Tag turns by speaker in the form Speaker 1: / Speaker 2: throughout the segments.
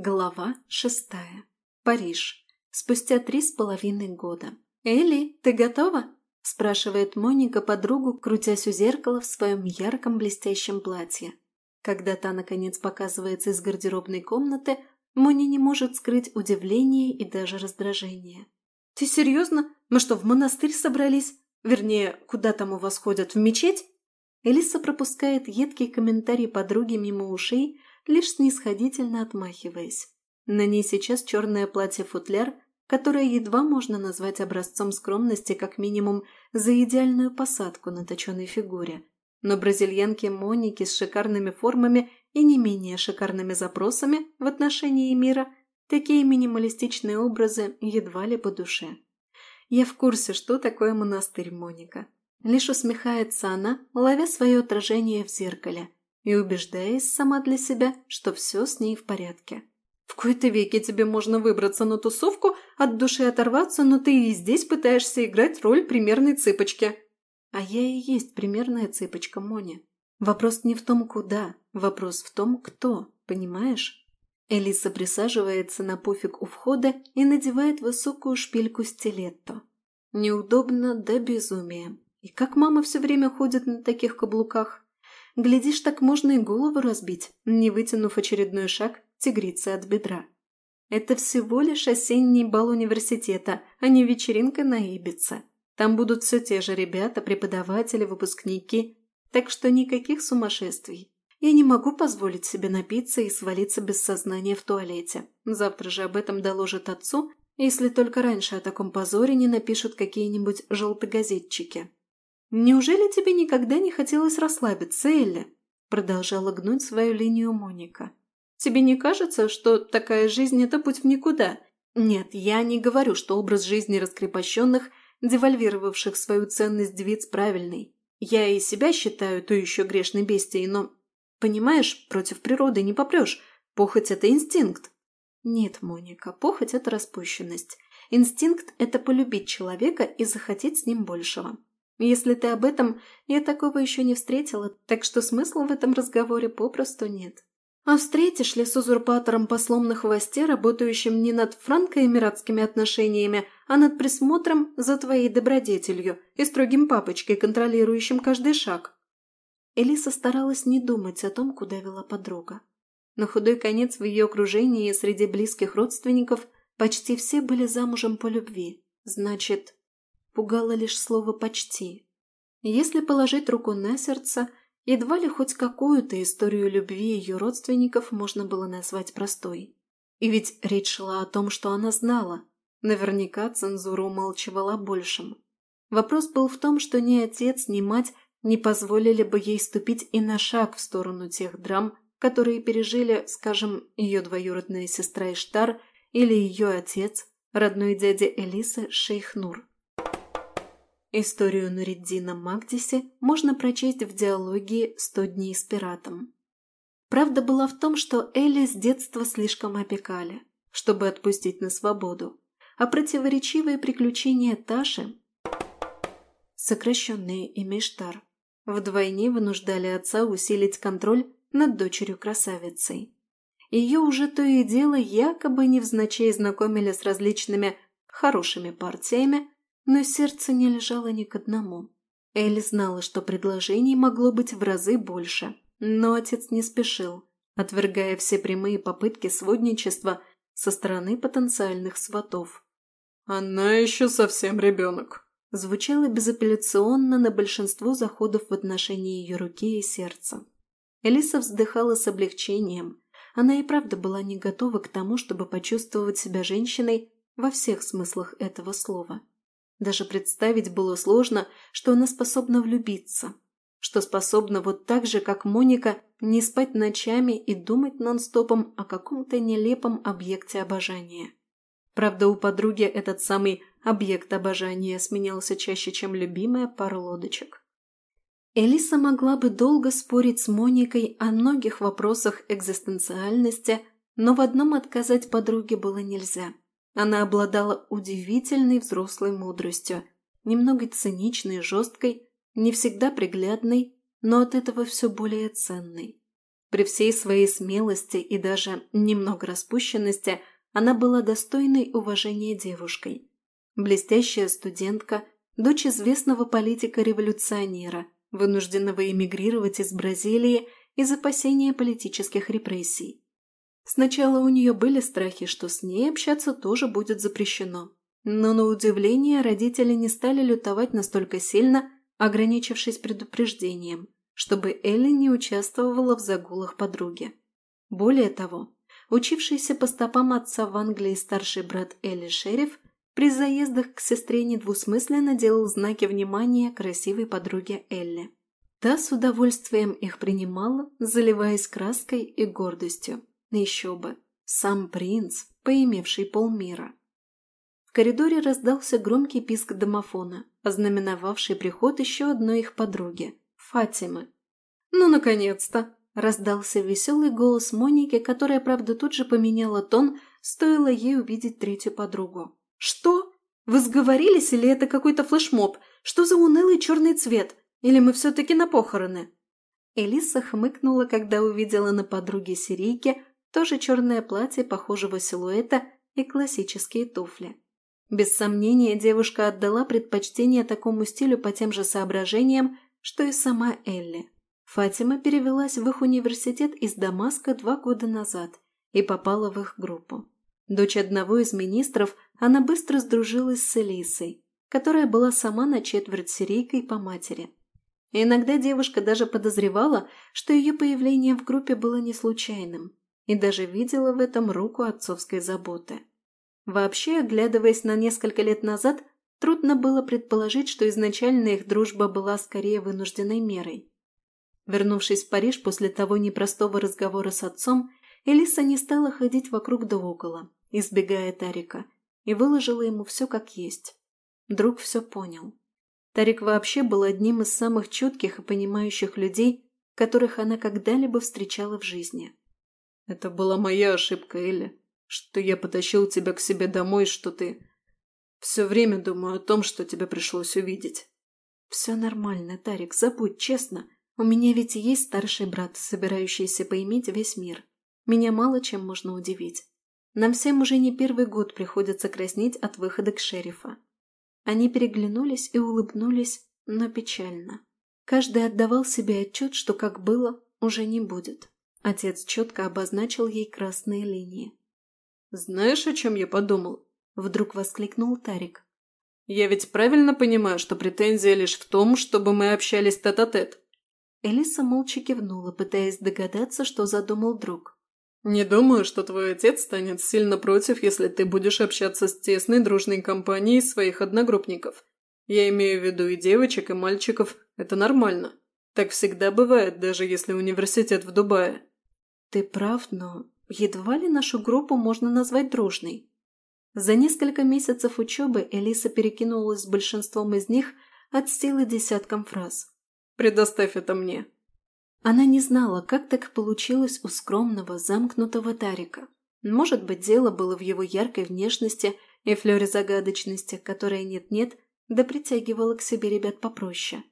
Speaker 1: Глава шестая. Париж. Спустя три с половиной года. «Элли, ты готова?» – спрашивает Моника подругу, крутясь у зеркала в своем ярком блестящем платье. Когда та, наконец, показывается из гардеробной комнаты, Мони не может скрыть удивление и даже раздражение. «Ты серьезно? Мы что, в монастырь собрались? Вернее, куда там у вас ходят, в мечеть?» Элиса пропускает едкий комментарий подруги мимо ушей, лишь снисходительно отмахиваясь. На ней сейчас черное платье-футляр, которое едва можно назвать образцом скромности как минимум за идеальную посадку на точенной фигуре. Но бразильянки Моники с шикарными формами и не менее шикарными запросами в отношении мира такие минималистичные образы едва ли по душе. Я в курсе, что такое монастырь Моника. Лишь усмехается она, ловя свое отражение в зеркале и убеждаясь сама для себя, что все с ней в порядке. В кои-то веке тебе можно выбраться на тусовку, от души оторваться, но ты и здесь пытаешься играть роль примерной цыпочки. А я и есть примерная цыпочка, Моня. Вопрос не в том, куда, вопрос в том, кто, понимаешь? Элиса присаживается на пуфик у входа и надевает высокую шпильку стилетто. Неудобно до безумия. И как мама все время ходит на таких каблуках? Глядишь, так можно и голову разбить, не вытянув очередной шаг тигрицы от бедра. Это всего лишь осенний бал университета, а не вечеринка на Ибице. Там будут все те же ребята, преподаватели, выпускники. Так что никаких сумасшествий. Я не могу позволить себе напиться и свалиться без сознания в туалете. Завтра же об этом доложат отцу, если только раньше о таком позоре не напишут какие-нибудь желтогазетчики. «Неужели тебе никогда не хотелось расслабиться, Элли?» Продолжала гнуть свою линию Моника. «Тебе не кажется, что такая жизнь – это путь в никуда? Нет, я не говорю, что образ жизни раскрепощенных, девальвировавших свою ценность девиц, правильный. Я и себя считаю то еще грешной бестией, но, понимаешь, против природы не попрешь. Похоть – это инстинкт». «Нет, Моника, похоть – это распущенность. Инстинкт – это полюбить человека и захотеть с ним большего. Если ты об этом, я такого еще не встретила, так что смысла в этом разговоре попросту нет. А встретишь ли с узурпатором-послом на хвосте, работающим не над франко-эмиратскими отношениями, а над присмотром за твоей добродетелью и строгим папочкой, контролирующим каждый шаг? Элиса старалась не думать о том, куда вела подруга. На худой конец в ее окружении и среди близких родственников почти все были замужем по любви. Значит, пугало лишь слово «почти». Если положить руку на сердце, едва ли хоть какую-то историю любви ее родственников можно было назвать простой. И ведь речь шла о том, что она знала. Наверняка цензура умалчивала о. Вопрос был в том, что ни отец, ни мать не позволили бы ей ступить и на шаг в сторону тех драм, которые пережили, скажем, ее двоюродная сестра Иштар или ее отец, родной дядя Элисы Шейх Нур. Историю Нуриддина Магдиси можно прочесть в диалоге «Сто дней с пиратом». Правда была в том, что Элли с детства слишком опекали, чтобы отпустить на свободу, а противоречивые приключения Таши, сокращенные имя Штар, вдвойне вынуждали отца усилить контроль над дочерью-красавицей. Ее уже то и дело якобы невзначай знакомили с различными хорошими партиями, но сердце не лежало ни к одному. Элли знала, что предложений могло быть в разы больше, но отец не спешил, отвергая все прямые попытки сводничества со стороны потенциальных сватов.
Speaker 2: «Она еще совсем ребенок»,
Speaker 1: звучало безапелляционно на большинство заходов в отношении ее руки и сердца. Элиса вздыхала с облегчением. Она и правда была не готова к тому, чтобы почувствовать себя женщиной во всех смыслах этого слова. Даже представить было сложно, что она способна влюбиться, что способна вот так же, как Моника, не спать ночами и думать нон-стопом о каком-то нелепом объекте обожания. Правда, у подруги этот самый объект обожания сменялся чаще, чем любимая пара лодочек. Элиса могла бы долго спорить с Моникой о многих вопросах экзистенциальности, но в одном отказать подруге было нельзя – она обладала удивительной взрослой мудростью, немного циничной, жесткой, не всегда приглядной, но от этого все более ценной. При всей своей смелости и даже немного распущенности она была достойной уважения девушкой. Блестящая студентка, дочь известного политика-революционера, вынужденного эмигрировать из Бразилии из опасения политических репрессий. Сначала у нее были страхи, что с ней общаться тоже будет запрещено. Но на удивление родители не стали лютовать настолько сильно, ограничившись предупреждением, чтобы Элли не участвовала в загулах подруги. Более того, учившийся по стопам отца в Англии старший брат Элли Шериф при заездах к сестре недвусмысленно делал знаки внимания красивой подруге Элли. Та с удовольствием их принимала, заливаясь краской и гордостью. Еще бы, сам принц, поимевший полмира. В коридоре раздался громкий писк домофона, ознаменовавший приход еще одной их подруги, Фатимы. «Ну, наконец-то!» – раздался веселый голос Моники, которая, правда, тут же поменяла тон, стоило ей увидеть третью подругу. «Что? Вы сговорились или это какой-то флешмоб? Что за унылый черный цвет? Или мы все-таки на похороны?» Элиса хмыкнула, когда увидела на подруге сирийки тоже черное платье похожего силуэта и классические туфли. Без сомнения, девушка отдала предпочтение такому стилю по тем же соображениям, что и сама Элли. Фатима перевелась в их университет из Дамаска два года назад и попала в их группу. Дочь одного из министров, она быстро сдружилась с Элисой, которая была сама на четверть сирийкой по матери. иногда девушка даже подозревала, что ее появление в группе было не случайным и даже видела в этом руку отцовской заботы. Вообще, оглядываясь на несколько лет назад, трудно было предположить, что изначально их дружба была скорее вынужденной мерой. Вернувшись в Париж после того непростого разговора с отцом, Элиса не стала ходить вокруг да около, избегая Тарика, и выложила ему все как есть. Друг все понял. Тарик вообще был одним из самых чутких и понимающих людей, которых она когда-либо встречала в жизни.
Speaker 2: Это была моя ошибка, Элли, что я потащил тебя к себе домой, что ты... Все время думаю о том, что тебе пришлось увидеть.
Speaker 1: Все нормально, Тарик, забудь, честно. У меня ведь есть старший брат, собирающийся поиметь весь мир. Меня мало чем можно удивить. Нам всем уже не первый год приходится краснеть от выхода к шерифа. Они переглянулись и улыбнулись, но печально. Каждый отдавал себе отчет, что как было, уже не будет. Отец четко обозначил ей красные линии.
Speaker 2: «Знаешь, о чем я подумал?»
Speaker 1: – вдруг воскликнул Тарик.
Speaker 2: «Я ведь правильно понимаю, что претензия лишь в том, чтобы мы общались тет-а-тет?» -тет?
Speaker 1: Элиса молча кивнула, пытаясь догадаться, что задумал друг.
Speaker 2: «Не думаю, что твой отец станет сильно против, если ты будешь общаться с тесной дружной компанией своих одногруппников. Я имею в виду и девочек, и мальчиков. Это нормально. Так всегда бывает, даже если университет в Дубае.
Speaker 1: Ты прав, но едва ли нашу группу можно назвать дружной. За несколько месяцев учебы Элиса перекинулась с большинством из них от силы десятком фраз.
Speaker 2: «Предоставь это мне».
Speaker 1: Она не знала, как так получилось у скромного, замкнутого Тарика. Может быть, дело было в его яркой внешности и флёре загадочности, которая нет-нет, да притягивала к себе ребят попроще.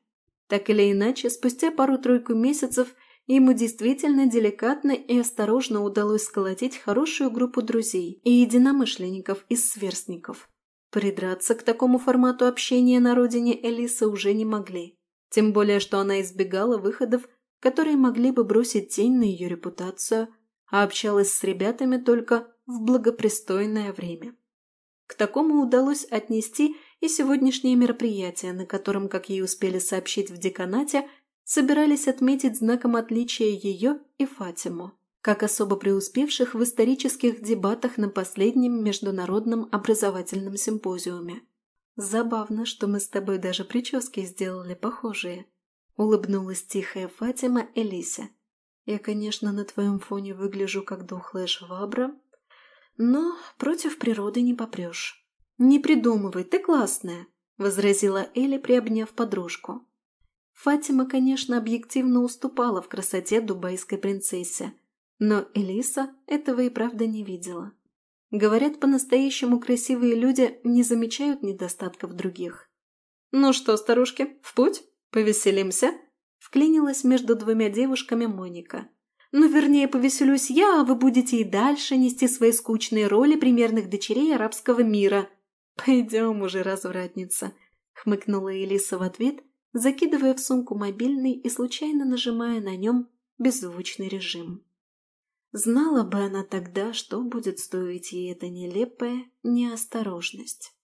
Speaker 1: Так или иначе, спустя пару-тройку месяцев – Ему действительно деликатно и осторожно удалось сколотить хорошую группу друзей и единомышленников из сверстников. Придраться к такому формату общения на родине Элисы уже не могли. Тем более, что она избегала выходов, которые могли бы бросить тень на ее репутацию, а общалась с ребятами только в благопристойное время. К такому удалось отнести и сегодняшнее мероприятие, на котором, как ей успели сообщить в деканате, собирались отметить знаком отличия ее и Фатиму, как особо преуспевших в исторических дебатах на последнем международном образовательном симпозиуме. «Забавно, что мы с тобой даже прически сделали похожие», – улыбнулась тихая Фатима Элисе. «Я, конечно, на твоем фоне выгляжу как духлая швабра, но против природы не попрешь». «Не придумывай, ты классная», – возразила Элли, приобняв подружку. Фатима, конечно, объективно уступала в красоте дубайской принцессе, но Элиса этого и правда не видела. Говорят, по-настоящему красивые люди не замечают недостатков других. «Ну что, старушки, в путь? Повеселимся?» Вклинилась между двумя девушками Моника. Ну, вернее, повеселюсь я, а вы будете и дальше нести свои скучные роли примерных дочерей арабского мира. Пойдем уже, развратница, хмыкнула Элиса в ответ, закидывая в сумку мобильный и случайно нажимая на нем беззвучный режим. Знала бы она тогда, что будет стоить ей эта нелепая неосторожность.